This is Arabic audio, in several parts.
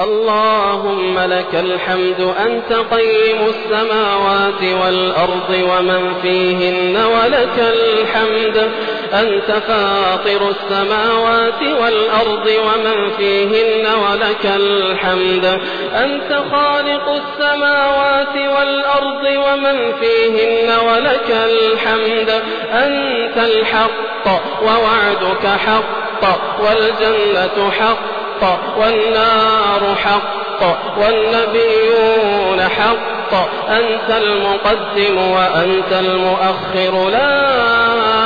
اللهم لك الحمد أنت قيم السماوات والأرض ومن فيهن ولك الحمد. أنت فاطر السماوات والأرض ومن فيهن ولك الحمد. أنت خالق السماوات والأرض ومن فيهن ولك الحمد. أنت الحق ووعدك حق والجنة حق. والنار حق والنبيون حق. أنت المقدم وأنت المؤخر لا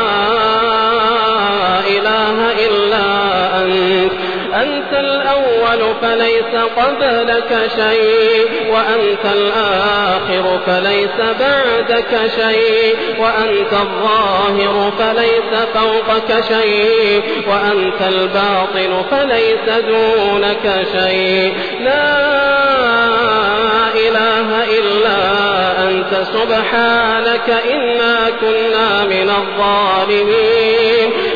أنت الأول فليس قبلك شيء وأنت الآخر فليس بعدك شيء وأنت الظاهر فليس فوقك شيء وأنت الباطن فليس دونك شيء. لا إله إلا أنت سبحانك إنا كنا من الظالمين.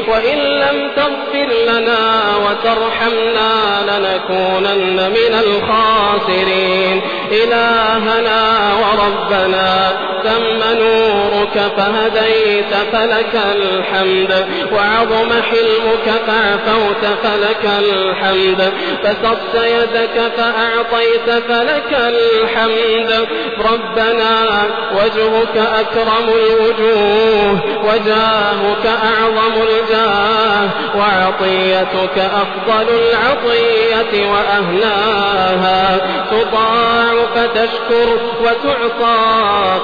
وإن لم تغفر لنا وترحمنا لنكونن من الخاسرين. إلهنا وربنا تم نورك فهديت فلك الحمد وعظم حلمك فعفوت فلك الحمد بسطت يدك فأعطيت فلك الحمد. ربنا وجهك أكرم الوجوه وجاهك أعظم الجاه وعطيتك أفضل العطية وأهلاها. تطاع فتشكر وتعطى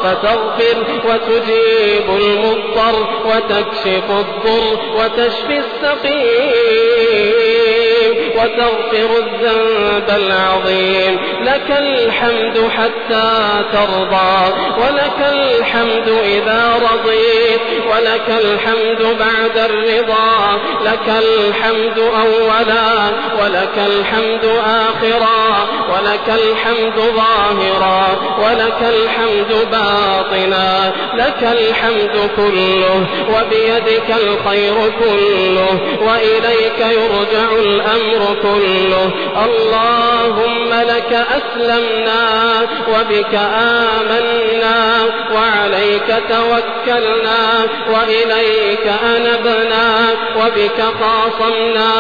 فتغفر وتجيب المضطر وتكشف الضر وتشفي السقيم. وتغفر الذنب العظيم. لك الحمد حتى ترضى ولك الحمد إذا رضيت ولك الحمد بعد الرضا. لك الحمد أولا ولك الحمد آخرا. ولك الحمد ظاهرا ولك الحمد باطنا لك الحمد كله وبيدك الخير كله وإليك يرجع الأمر كله. اللهم لك أسلمنا وبك آمنا وعليك توكلنا وإليك أنبنا وبك خاصمنا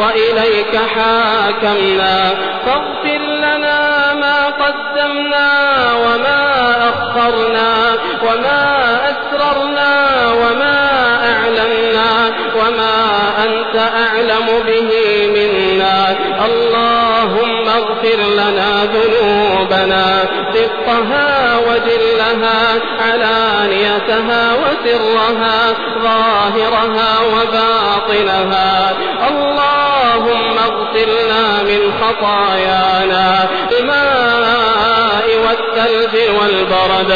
وإليك حاكمنا فاغفر لنا ما قدمنا وما أخرنا وما أسررنا وما أعلنا وما أنت أعلم به منا اللهم اغفر لنا ذنوبنا دقها وجلها علانيتها وسرها ظاهرها وباطنها. اللهم اغسلنا من خطايانا بالماء والثلج والبرد.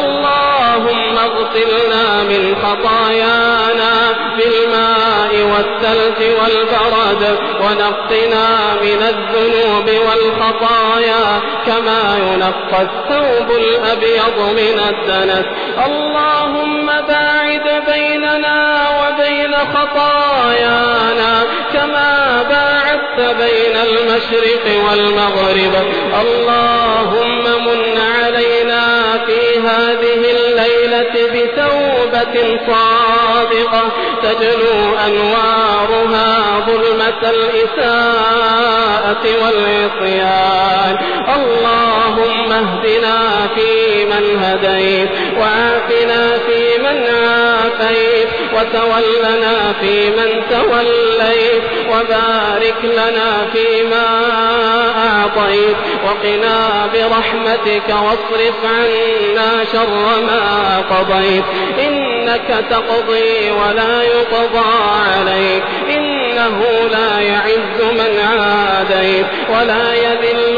اللهم اغسلنا من خطايانا بالماء والثلج والبرد ونقنا من الذنوب والخطايا كما ينقى الثوب الأبيض من الدنس. اللهم باعد بيننا وبين خطايانا كما باعدت بين المشرق والمغرب. اللهم من علينا في هذه الليلة بتوبة صادقة تجلو أنوارها ظلمة الإساءة والعصيان. اللهم اهدنا فيمن هديت وعافنا فيمن عافيت. وتولنا فيمن توليت وبارك لنا فيما أعطيت وقنا برحمتك واصرف عنا شر ما قضيت إنك تقضي ولا يقضى عليك إنه لا يعز من عاديت ولا يذل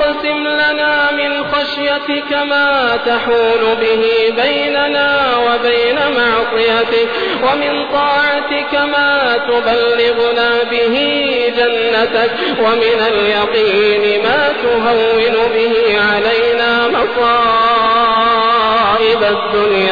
واقسم لنا من خشيتك ما تحول به بيننا وبين معصيتك ومن طاعتك ما تبلغنا به جنتك ومن اليقين ما تهون به علينا مصائب الدنيا.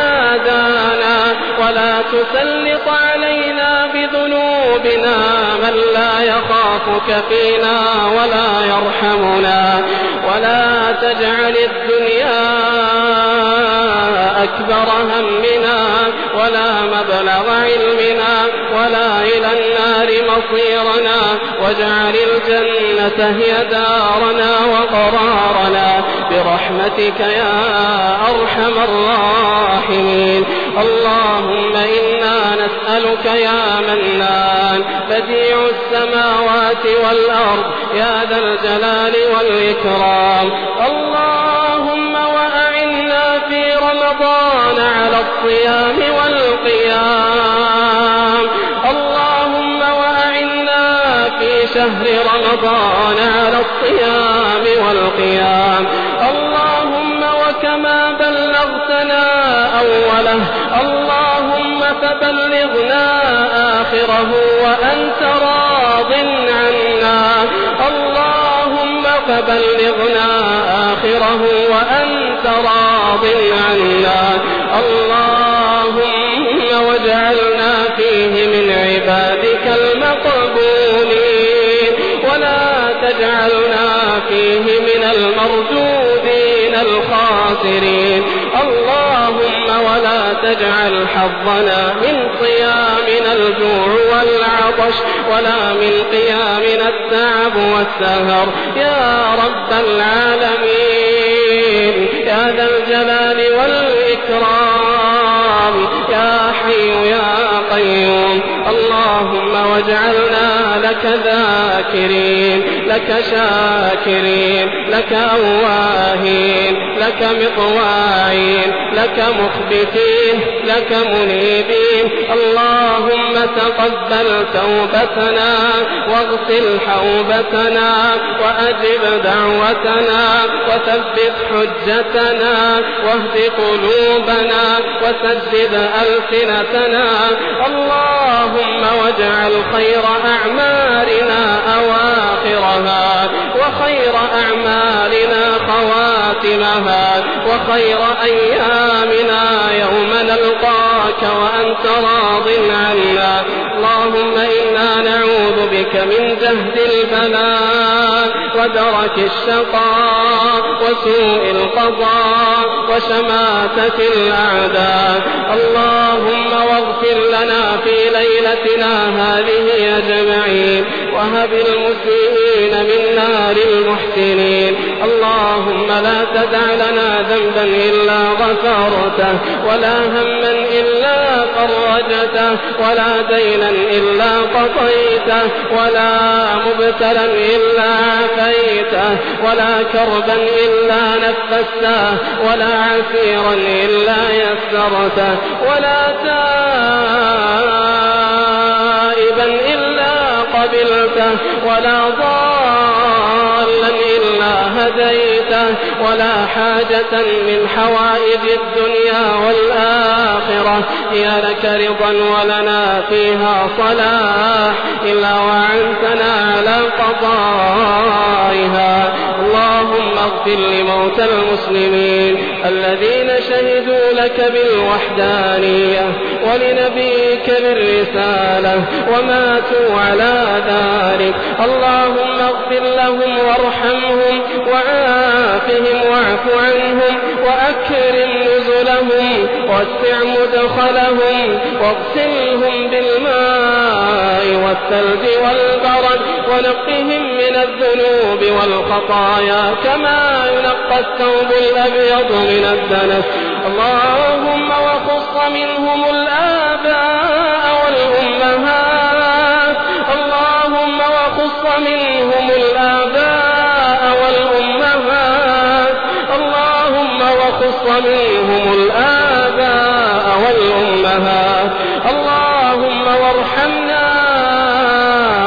ولا تسلط علينا بذنوبنا من لا يخافك فينا ولا يرحمنا ولا تجعل الدنيا أكبر همنا ولا مبلغ علمنا ولا إلى النار مصيرنا واجعل الجنة هي دارنا وقرارنا برحمتك يا أرحم الراحمين. اللهم إنا نسألك يا منان بديع السماوات والأرض يا ذا الجلال والإكرام. في رمضان على الصيام والقيام. اللهم وأعنا في شهر رمضان على الصيام والقيام. اللهم وكما بلغتنا أوله. اللهم فبلغنا آخره وأنت راض عنا. اللهم فبلغنا آخره وأنت راض عنا. اللهم واجعلنا فيه من عبادك المقبولين. ولا تجعلنا فيه من المردودين الخاسرين. اللهم ولا تجعل حظنا من صيامنا الجوع والعطش ولا من قيامنا التعب والسهر. يا رب العالمين يا ذا الجلال والإكرام يا حي يا قيوم اللهم واجعلنا لك ذاكرين لك شاكرين لك أواهين لك مطواعين لك مخبتين لك منيبين. اللهم تقبل توبتنا واغسل حوبتنا وأجب دعوتنا وثبت حجتنا واهد قلوبنا وسدد ألسنتنا. اللهم واجعل خير أعمالنا أواخرها وخير أعمالنا خواتمها وخير أيامنا يوم نلقاك وأنت راض عنا. اللهم إنا نعوذ بك من جهد البلاء ودرك الشقاء وسوء القضاء وشماتة الأعداء. اللهم واغفر لنا في ليلتنا هذه أجمعين. وهب المسلمين من نار المحسنين. اللهم لا تدع لنا ذنبا إلا غفرته ولا هما إلا فرجته ولا دينا إلا قضيته ولا مبتلا إلا عافيته ولا كربا إلا نفسته ولا عسيرا إلا يسرته ولا تائبا إلا قبلته ولا ضالا إلا هديته. ولا حاجة من حوائج الدنيا والآخرة. هي لك رضا ولنا فيها صلاح إلا وعنتنا على قضائها. اللهم اغفر لموتى المسلمين الذين شهدوا لك بالوحدانية ولنبيك بالرسالة وماتوا على ذلك. اللهم اغفر لهم وارحمهم وعافهم. واعف عنهم وأكرم نزلهم واسع مدخلهم واغسلهم بالماء والثلج والبرد ونقهم من الذنوب والخطايا كما ينقى الثوب الأبيض من الدنس. اللهم وخص منهم الآباء ومنهم الآباء والأمهات. اللهم وارحمنا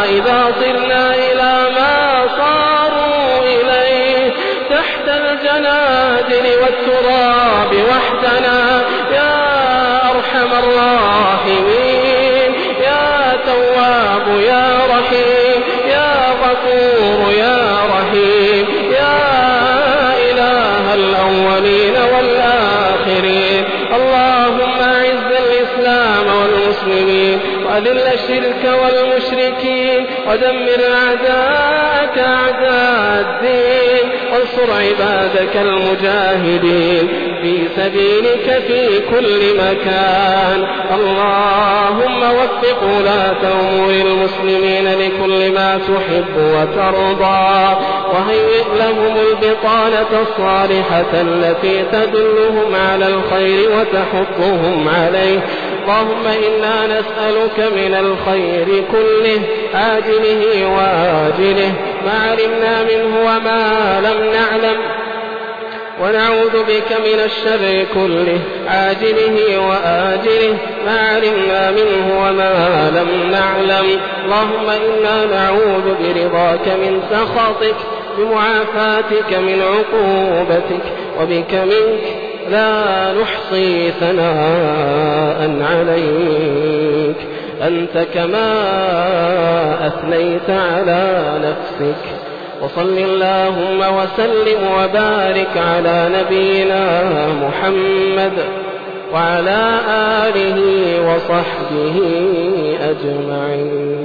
إذا صرنا إلى ما صاروا إليه. تحت الجنادل والتراب وحدنا يا أرحم الراحمين. يا تواب يا رحيم. ودمر أعداءك أعداء الدين. وانصر عبادك المجاهدين في سبيلك في كل مكان. اللهم وفق ولاة أمور المسلمين لكل ما تحب وترضى. وهيئ لهم البطانة الصالحة التي تدلهم على الخير وتحضهم عليه. اللهم إنا نسألك من الخير كله عاجله وآجله ما علمنا منه وما لم نعلم. ونعوذ بك من الشر كله عاجله وآجله ما علمنا منه وما لم نعلم. اللهم إنا نعوذ برضاك من سخطك بمعافاتك من عقوبتك وبك منك لا نحصي ثناء عليك. أنت كما أثنيت على نفسك. وصل اللهم وسلم وبارك على نبينا محمد وعلى آله وصحبه أجمعين.